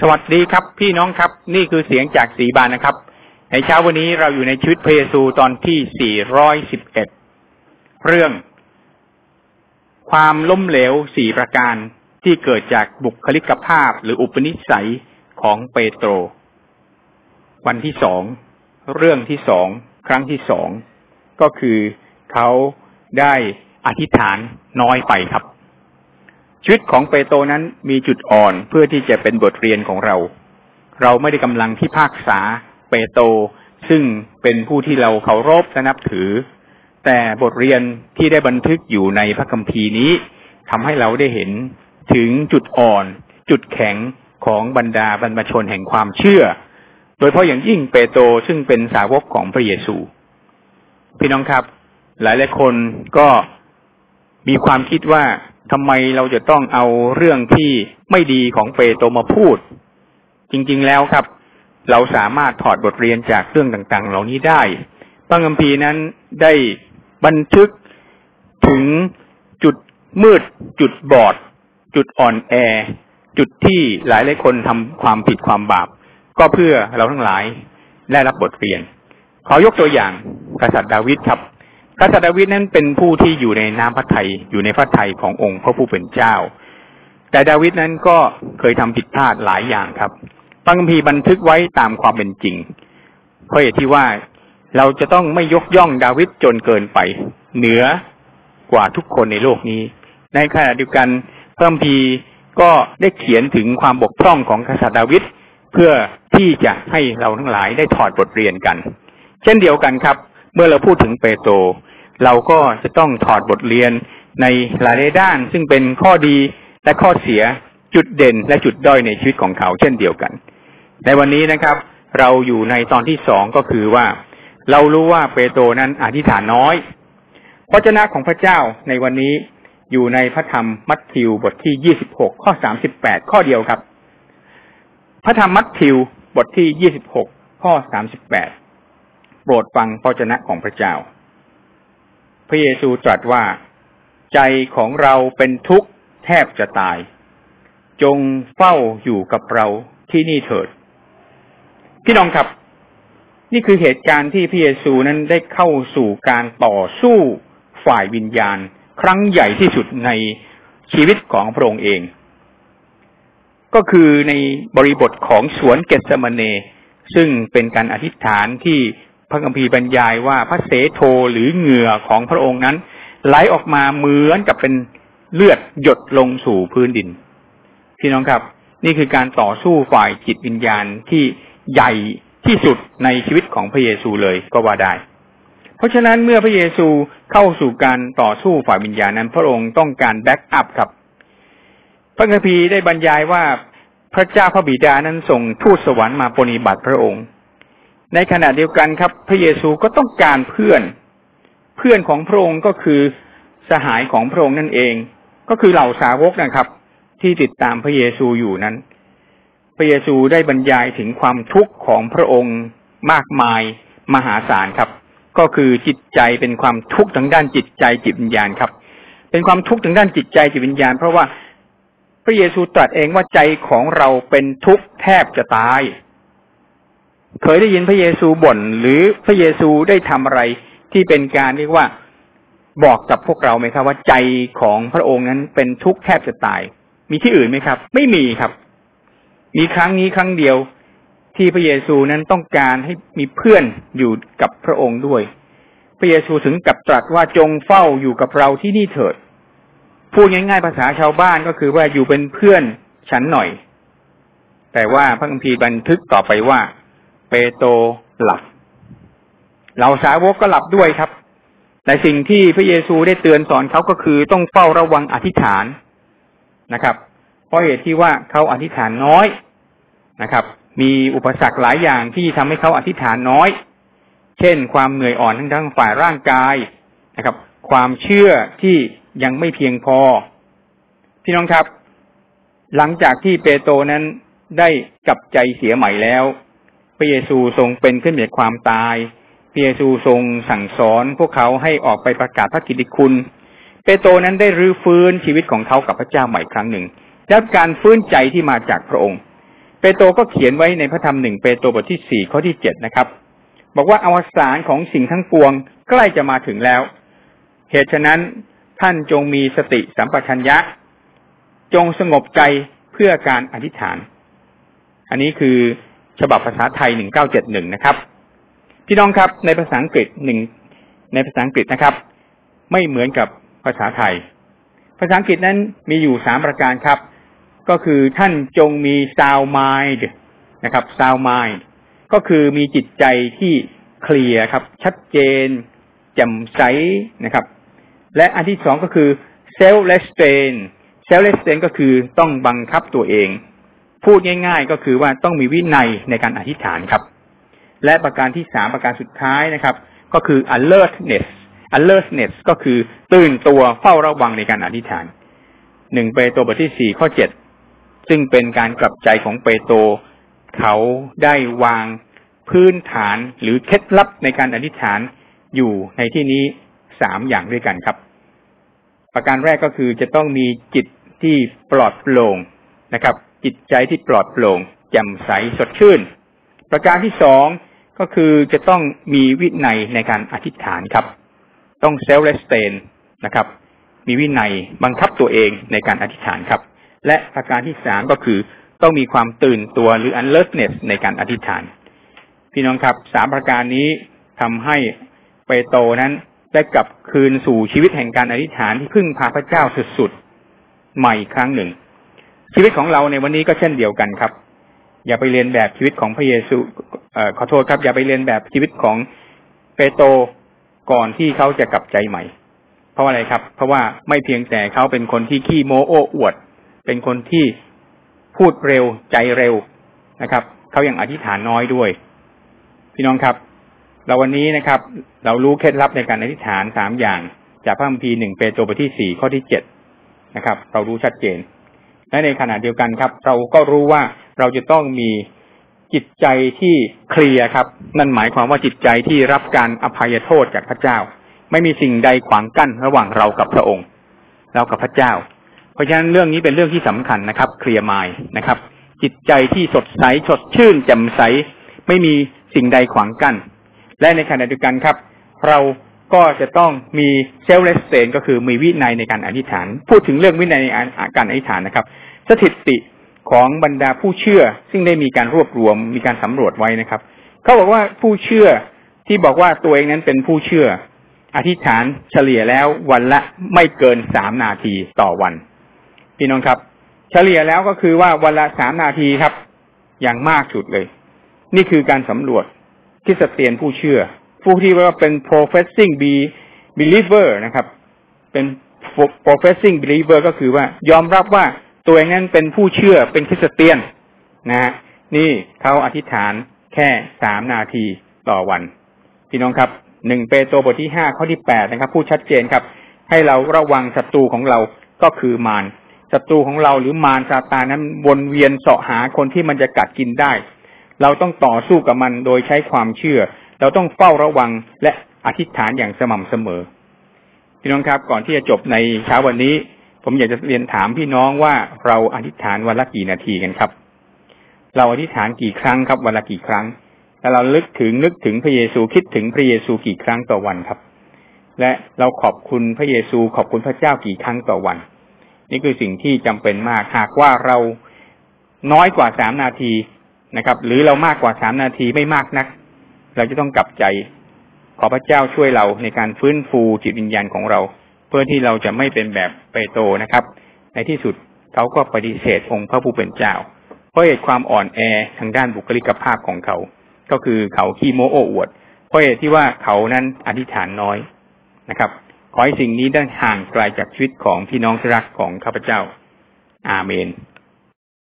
สวัสดีครับ พี่น้องครับ นี่คือเสียงจากสีบานนะครับ ในเช้าวันนี้เราอยู่ในชีวิตพระเยซูตอนที่ 411 เรื่อง ความล้มเหลวสี่ประการที่เกิดจากบุคลิกภาพหรืออุปนิสัยของเปโตร วันที่สอง เรื่องที่สองครั้งที่สอง ก็คือเขาได้อธิษฐานน้อยไปครับ ชีวิตของเปโตรนั้นมีจุดอ่อนเพื่อที่จะเป็นบทเรียนของเรา เราไม่ได้กำลังที่ภาคษาเปโตรซึ่งเป็นผู้ที่เราเคารพและนับถือ แต่บทเรียนที่ได้บันทึกอยู่ในพระคัมภีร์นี้ทำให้เราได้เห็นถึงจุดอ่อน จุดแข็งของบรรดาบรรพชนแห่งความเชื่อ โดยเพราะอย่างยิ่งเปโตรซึ่งเป็นสาวกของพระเยซู พี่น้องครับ หลายหลายคนก็มีความคิดว่า ทำไมเราจะต้องเอาเรื่องที่ไม่ดีของเปโตรมาพูด จริงๆแล้วครับ เราสามารถถอดบทเรียนจากเรื่องต่างๆ เหล่านี้ได้พระคัมภีร์นั้นได้บันทึกถึงจุดมืด จุดบอด จุดอ่อนแอ จุดที่หลายหลายคนทำความผิดความบาป ก็เพื่อเราทั้งหลายได้รับบทเรียน ขอยกตัวอย่างกษัตริย์ดาวิดครับ กษัตริย์ดาวิดนั้นเป็นผู้ที่อยู่ในน้ำพระทัยอยู่ในพระทัยขององค์พระผู้เป็นเจ้า แต่ดาวิดนั้นก็เคยทำผิดพลาดหลายอย่างครับพระคัมภีร์บันทึกไว้ตามความเป็นจริง เพราะเหตุที่ว่าเราจะต้องไม่ยกย่องดาวิดจนเกินไป เหนือกว่าทุกคนในโลกนี้ ในขณะเดียวกันพระคัมภีร์ก็ได้เขียนถึงความบกพร่องของกษัตริย์ดาวิดเพื่อที่จะให้เราทั้งหลายได้ถอดบทเรียนกัน เช่นเดียวกันครับ เมื่อเราพูดถึงเปโตร เราก็จะต้องถอดบทเรียนในหลายด้าน ซึ่งเป็นข้อดีและข้อเสียจุดเด่นและจุดด้อยในชีวิตของเขาเช่นเดียวกัน ในวันนี้นะครับ เราอยู่ในตอนที่สองก็คือว่า เรารู้ว่าเปโตรนั้นอธิษฐานน้อยพระเจ้าของพระเจ้าในวันนี้อยู่ในพระธรรมมัทธิวบทที่ยี่สิบหกข้อสามสิบแปดข้อเดียวครับ พระธรรมมัทธิวบทที่ยี่สิบหกข้อสามสิบแปดโปรดฟังพระเจ้าของพระเจ้า พระเยซูตรัสว่า ใจของเราเป็นทุกข์แทบจะตาย จงเฝ้าอยู่กับเราที่นี่เถิด พี่น้องครับ นี่คือเหตุการณ์ที่พระเยซูนั้นได้เข้าสู่การต่อสู้ฝ่ายวิญญาณ ครั้งใหญ่ที่สุดในชีวิตของพระองค์เอง ก็คือในบริบทของสวนเกสมเน ซึ่งเป็นการอธิษฐานที่ พระคัมภีร์บรรยายว่าพระเสโทหรือเหงื่อของพระองค์นั้น ไหลออกมาเหมือนกับเป็นเลือดหยดลงสู่พื้นดิน พี่น้องครับ นี่คือการต่อสู้ฝ่ายจิตวิญญาณที่ใหญ่ที่สุดในชีวิตของพระเยซูเลยก็ว่าได้ เพราะฉะนั้นเมื่อพระเยซูเข้าสู่การต่อสู้ฝ่ายวิญญาณนั้น พระองค์ต้องการแบ็กอัพครับ พระคัมภีร์ได้บรรยายว่าพระเจ้าพระบิดานั้นส่งทูตสวรรค์มาปฏิบัติพระองค์ ในขณะเดียวกันครับ พระเยซูก็ต้องการเพื่อน เพื่อนของพระองค์ก็คือสหายของพระองค์นั่นเอง ก็คือเหล่าสาวกนะครับ ที่ติดตามพระเยซูอยู่นั้น พระเยซูได้บรรยายถึงความทุกข์ของพระองค์มากมายมหาศาลครับ ก็คือจิตใจเป็นความทุกข์ทางด้านจิตใจจิตวิญญาณครับ เป็นความทุกข์ทางด้านจิตใจจิตวิญญาณ เพราะว่าพระเยซูตรัสเองว่าใจของเราเป็นทุกข์แทบจะตาย เคยได้ยินพระเยซูบ่น หรือพระเยซูได้ทำอะไรที่เป็นการเรียกว่าบอกกับพวกเราไหมครับ ว่าใจของพระองค์นั้นเป็นทุกข์แทบจะตาย มีที่อื่นไหมครับ ไม่มีครับ มีครั้งนี้ครั้งเดียวที่พระเยซูนั้นต้องการให้มีเพื่อนอยู่กับพระองค์ด้วย พระเยซูถึงกับตรัสว่าจงเฝ้าอยู่กับเราที่นี่เถิด พูดง่ายๆภาษาชาวบ้านก็คือว่าอยู่เป็นเพื่อนฉันหน่อย แต่ว่าพระคัมภีร์บันทึกต่อไปว่า เปโตรหลับเราสาวกก็หลับด้วยครับ แต่สิ่งที่พระเยซูได้เตือนสอนเขาก็คือต้องเฝ้าระวังอธิษฐานนะครับ เพราะเหตุที่ว่าเขาอธิษฐานน้อยนะครับ มีอุปสรรคหลายอย่างที่ทำให้เขาอธิษฐานน้อย เช่น ความเหนื่อยอ่อนทั้งทั้งฝ่ายร่างกายนะครับ ความเชื่อที่ยังไม่เพียงพอ พี่น้องครับ หลังจากที่เปโตรนั้นได้กลับใจเสียใหม่แล้ว พระเยซูทรงเป็นขึ้นจากความตาย พระเยซูทรงสั่งสอนพวกเขาให้ออกไปประกาศพระกิตติคุณ เปโตรนั้นได้รื้อฟื้นชีวิตของเขากับพระเจ้าใหม่ครั้งหนึ่งแล้วการฟื้นใจที่มาจากพระองค์ เปโตรก็เขียนไว้ในพระธรรมหนึ่งเปโตรบทที่สี่ข้อที่เจ็ดนะครับ บอกว่าอวสานของสิ่งทั้งปวงใกล้จะมาถึงแล้ว เหตุฉะนั้นท่านจงมีสติสัมปชัญญะ จงสงบใจเพื่อการอธิษฐาน อันนี้คือ ฉบับภาษาไทยหนึ่งเก้าเจ็ดหนึ่งนะครับ พี่น้องครับ ในภาษาอังกฤษหนึ่งในภาษาอังกฤษนะครับ ไม่เหมือนกับภาษาไทย ภาษาอังกฤษนั้นมีอยู่สามประการครับ ก็คือท่านจงมี sound mind นะครับ sound mind ก็คือมีจิตใจที่เคลียร์ครับ ชัดเจนแจ่มใสนะครับ และอันที่สองก็คือ self restraint self restraint ก็คือต้องบังคับตัวเอง พูดง่าย ๆ ก็คือว่าต้องมีวินัยในการอธิษฐานครับ และประการที่สามประการสุดท้ายนะครับ ก็คือ alertness alertness ก็คือตื่นตัวเฝ้าระวังในการอธิษฐานหนึ่งเปโตรบทที่สี่ข้อเจ็ดซึ่งเป็นการกลับใจของเปโตรเขาได้วางพื้นฐานหรือเคล็ดลับในการอธิษฐานอยู่ในที่นี้สามอย่างด้วยกันครับ ประการแรกก็คือจะต้องมีจิตที่ปลอดโปร่ง นะครับ จิตใจที่ปลอดโปร่งแจ่มใสสดชื่น ประการที่สองก็คือจะต้องมีวินัยในการอธิษฐานครับ ต้องเซลล์เรสเตนนะครับ มีวินัยบังคับตัวเองในการอธิษฐานครับ และประการที่สามก็คือต้องมีความตื่นตัวหรือ alertness ในการอธิษฐาน พี่น้องครับสามประการนี้ทำให้เปโตนั้นได้กลับคืนสู่ชีวิตแห่งการอธิษฐานที่พึ่งพาพระเจ้าสุดๆ ใหม่ครั้งหนึ่ง ชีวิตของเราในวันนี้ก็เช่นเดียวกันครับ อย่าไปเรียนแบบชีวิตของพระเยซูเอขอโทษครับ อย่าไปเรียนแบบชีวิตของเปโตรก่อนที่เขาจะกลับใจใหม่ เพราะอะไรครับ เพราะว่าไม่เพียงแต่เขาเป็นคนที่ขี้โม้โอ้อวด เป็นคนที่พูดเร็วใจเร็วนะครับเขายังอธิษฐานน้อยด้วย พี่น้องครับ เราวันนี้นะครับ เรารู้เคล็ดลับในการอธิษฐานสามอย่าง จากพระคัมภีร์หนึ่งเปโตรบทที่สี่ข้อที่เจ็ดนะครับ เรารู้ชัดเจน และในขณะเดียวกันครับ เราก็รู้ว่าเราจะต้องมีจิตใจที่เคลียร์ครับ นั่นหมายความว่าจิตใจที่รับการอภัยโทษจากพระเจ้า ไม่มีสิ่งใดขวางกั้นระหว่างเรากับพระองค์ เรากับพระเจ้า เพราะฉะนั้นเรื่องนี้เป็นเรื่องที่สำคัญนะครับ เคลียร์มายนะครับ จิตใจที่สดใสสดชื่นแจ่มใส ไม่มีสิ่งใดขวางกั้น และในขณะเดียวกันครับ เรา ก็จะต้องมีเซลเลสเซนก็คือมีวินัยในการอธิษฐาน พูดถึงเรื่องวินัยในการอธิษฐานนะครับ สถิติของบรรดาผู้เชื่อ ซึ่งได้มีการรวบรวมมีการสำรวจไว้นะครับ เขาบอกว่าผู้เชื่อที่บอกว่าตัวเองนั้นเป็นผู้เชื่อ อธิษฐานเฉลี่ยแล้ววันละไม่เกินสามนาทีต่อวัน พี่น้องครับ เฉลี่ยแล้วก็คือว่าวันละสามนาทีครับ อย่างมากสุดเลย นี่คือการสำรวจคริสเตียนผู้เชื่อ ผู้ที่ว่าเป็น professing believer นะครับ เป็น professing believer ก็คือว่ายอมรับว่าตัวเองนั้นเป็นผู้เชื่อเป็นคริสเตียนนะฮะนี่เขาอธิษฐานแค่สามนาทีต่อวัน พี่น้องครับหนึ่งเปโตรบทที่ห้าข้อที่แปดนะครับ พูดชัดเจนครับ ให้เราระวังศัตรูของเราก็คือมารศัตรูของเราหรือมารซาตานนั้นวนเวียนเสาะหาคนที่มันจะกัดกินได้ เราต้องต่อสู้กับมันโดยใช้ความเชื่อ เราต้องเฝ้าระวังและอธิษฐานอย่างสม่ำเสมอ พี่น้องครับ ก่อนที่จะจบในเช้าวันนี้ ผมอยากจะเรียนถามพี่น้องว่าเราอธิษฐานวันละกี่นาทีกันครับ เราอธิษฐานกี่ครั้งครับ วันละกี่ครั้งแล้วเราลึกถึงนึกถึงพระเยซูคิดถึงพระเยซูกี่ครั้งต่อวันครับ และเราขอบคุณพระเยซูขอบคุณพระเจ้ากี่ครั้งต่อวัน นี่คือสิ่งที่จำเป็นมากหากว่าเราน้อยกว่าสามนาทีนะครับ หรือเรามากกว่าสามนาทีไม่มากนัก เราจะต้องกลับใจ ขอพระเจ้าช่วยเราในการฟื้นฟูจิตวิญญาณของเรา เพื่อที่เราจะไม่เป็นแบบเปโตรนะครับ ในที่สุดเขาก็ปฏิเสธองค์พระผู้เป็นเจ้า เพราะเหตุความอ่อนแอทางด้านบุคลิกภาพของเขา ก็คือเขาขี้โมโอ้อวด เพราะเหตุที่ว่าเขานั้นอธิษฐานน้อยนะครับ ขอให้สิ่งนี้ได้ห่างไกลจากชีวิตของพี่น้องที่รักของข้าพเจ้า อาเมน